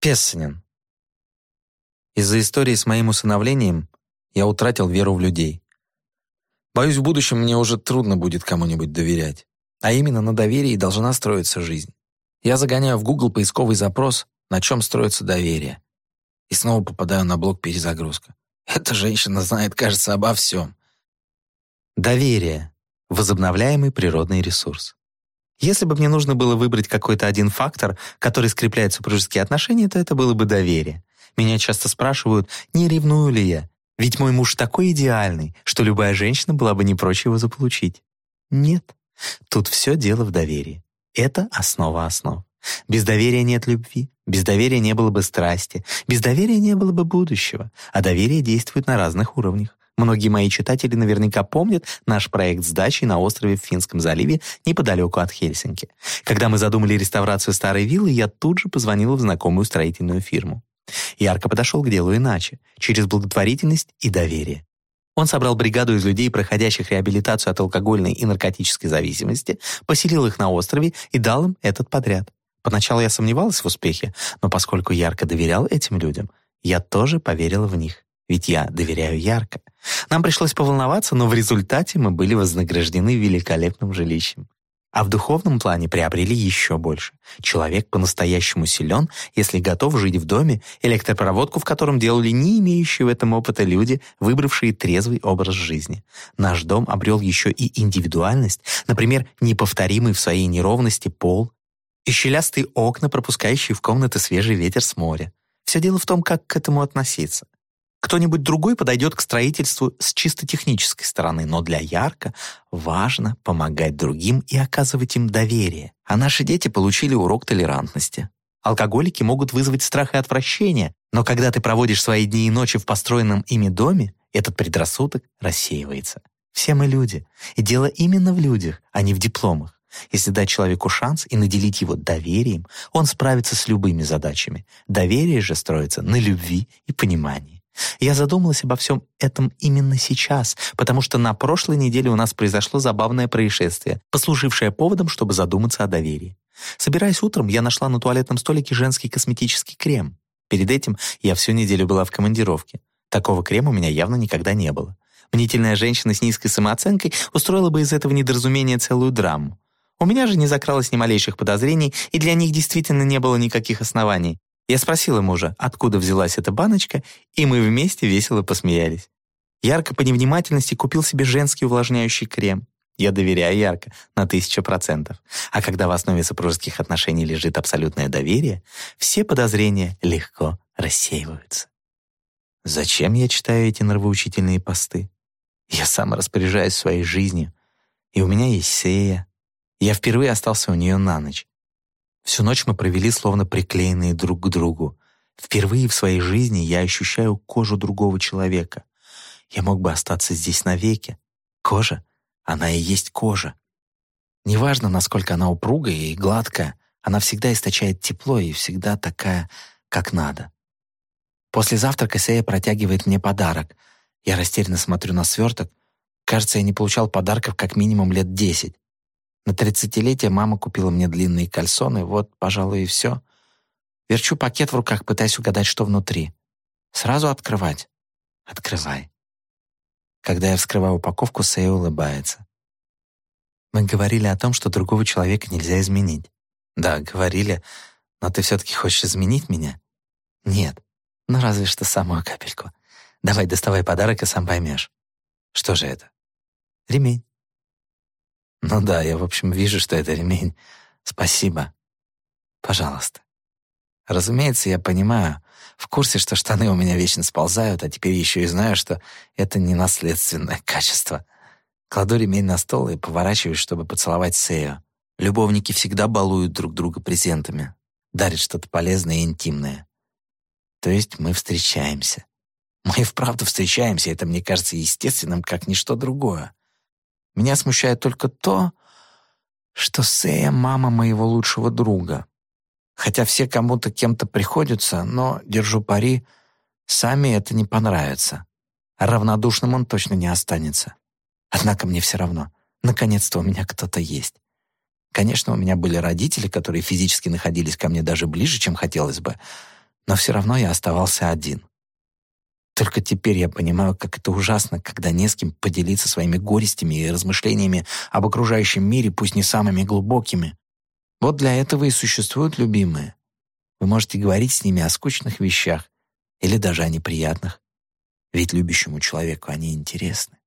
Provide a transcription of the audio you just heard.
Пессанин. Из-за истории с моим усыновлением я утратил веру в людей. Боюсь, в будущем мне уже трудно будет кому-нибудь доверять. А именно на доверии должна строиться жизнь. Я загоняю в Google поисковый запрос, на чем строится доверие. И снова попадаю на блок перезагрузка. Эта женщина знает, кажется, обо всем. Доверие. Возобновляемый природный ресурс. Если бы мне нужно было выбрать какой-то один фактор, который скрепляет супружеские отношения, то это было бы доверие. Меня часто спрашивают, не ревную ли я, ведь мой муж такой идеальный, что любая женщина была бы не прочь его заполучить. Нет, тут все дело в доверии. Это основа основ. Без доверия нет любви, без доверия не было бы страсти, без доверия не было бы будущего, а доверие действует на разных уровнях. Многие мои читатели наверняка помнят наш проект с дачей на острове в Финском заливе неподалеку от Хельсинки. Когда мы задумали реставрацию старой виллы, я тут же позвонила в знакомую строительную фирму. Ярко подошел к делу иначе, через благотворительность и доверие. Он собрал бригаду из людей, проходящих реабилитацию от алкогольной и наркотической зависимости, поселил их на острове и дал им этот подряд. Поначалу я сомневалась в успехе, но поскольку ярко доверял этим людям, я тоже поверила в них. Ведь я доверяю ярко. Нам пришлось поволноваться, но в результате мы были вознаграждены великолепным жилищем. А в духовном плане приобрели еще больше. Человек по-настоящему силен, если готов жить в доме, электропроводку в котором делали не имеющие в этом опыта люди, выбравшие трезвый образ жизни. Наш дом обрел еще и индивидуальность, например, неповторимый в своей неровности пол и щелястые окна, пропускающие в комнаты свежий ветер с моря. Все дело в том, как к этому относиться. Кто-нибудь другой подойдет к строительству с чисто технической стороны, но для Ярко важно помогать другим и оказывать им доверие. А наши дети получили урок толерантности. Алкоголики могут вызвать страх и отвращение, но когда ты проводишь свои дни и ночи в построенном ими доме, этот предрассудок рассеивается. Все мы люди, и дело именно в людях, а не в дипломах. Если дать человеку шанс и наделить его доверием, он справится с любыми задачами. Доверие же строится на любви и понимании. Я задумалась обо всем этом именно сейчас, потому что на прошлой неделе у нас произошло забавное происшествие, послужившее поводом, чтобы задуматься о доверии. Собираясь утром, я нашла на туалетном столике женский косметический крем. Перед этим я всю неделю была в командировке. Такого крема у меня явно никогда не было. Мнительная женщина с низкой самооценкой устроила бы из этого недоразумения целую драму. У меня же не закралось ни малейших подозрений, и для них действительно не было никаких оснований. Я спросила мужа, откуда взялась эта баночка, и мы вместе весело посмеялись. Ярко по невнимательности купил себе женский увлажняющий крем. Я доверяю Ярко на тысячу процентов. А когда в основе супружеских отношений лежит абсолютное доверие, все подозрения легко рассеиваются. Зачем я читаю эти нравоучительные посты? Я сам распоряжаюсь своей жизнью, и у меня есть Сея. Я впервые остался у нее на ночь. Всю ночь мы провели словно приклеенные друг к другу. Впервые в своей жизни я ощущаю кожу другого человека. Я мог бы остаться здесь навеки. Кожа, она и есть кожа. Неважно, насколько она упругая и гладкая, она всегда источает тепло и всегда такая, как надо. После завтрака Сея протягивает мне подарок. Я растерянно смотрю на сверток. Кажется, я не получал подарков как минимум лет десять. На тридцатилетие мама купила мне длинные кальсоны, вот, пожалуй, и все. Верчу пакет в руках, пытаясь угадать, что внутри. Сразу открывать? Открывай. Когда я вскрываю упаковку, Сэй улыбается. Мы говорили о том, что другого человека нельзя изменить. Да, говорили, но ты все-таки хочешь изменить меня? Нет, ну разве что самую капельку. Давай доставай подарок и сам поймешь. Что же это? Ремень. Ну да, я, в общем, вижу, что это ремень. Спасибо. Пожалуйста. Разумеется, я понимаю, в курсе, что штаны у меня вечно сползают, а теперь еще и знаю, что это не наследственное качество. Кладу ремень на стол и поворачиваюсь, чтобы поцеловать Сею. Любовники всегда балуют друг друга презентами, дарят что-то полезное и интимное. То есть мы встречаемся. Мы и вправду встречаемся, это мне кажется естественным, как ничто другое. Меня смущает только то, что Сея — мама моего лучшего друга. Хотя все кому-то кем-то приходятся, но, держу пари, сами это не понравится. Равнодушным он точно не останется. Однако мне все равно. Наконец-то у меня кто-то есть. Конечно, у меня были родители, которые физически находились ко мне даже ближе, чем хотелось бы. Но все равно я оставался один. Только теперь я понимаю, как это ужасно, когда не с кем поделиться своими горестями и размышлениями об окружающем мире, пусть не самыми глубокими. Вот для этого и существуют любимые. Вы можете говорить с ними о скучных вещах или даже о неприятных. Ведь любящему человеку они интересны.